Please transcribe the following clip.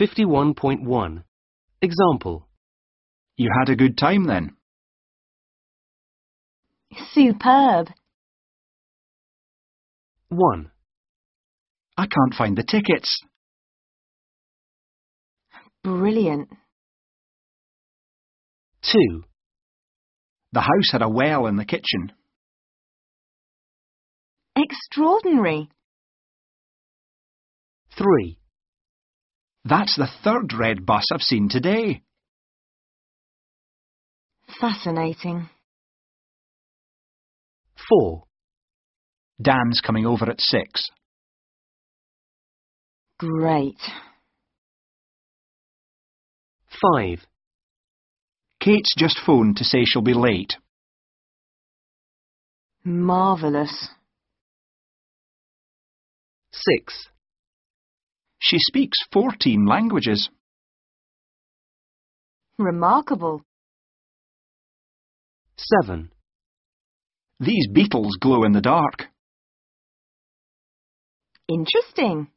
51.1 Example You had a good time then. Superb. 1, I can't find the tickets. Brilliant. 2, The house had a well in the kitchen. Extraordinary. 3, That's the third red bus I've seen today. Fascinating. 4, Dan's coming over at six. Great. 5, Kate's just phoned to say she'll be late. Marvellous. 6, She speaks 14 languages. Remarkable. 7, These beetles glow in the dark. Interesting.